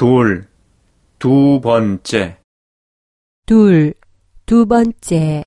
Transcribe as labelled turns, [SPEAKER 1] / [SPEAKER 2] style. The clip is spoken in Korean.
[SPEAKER 1] 둘, 두 번째.
[SPEAKER 2] 둘, 두 번째.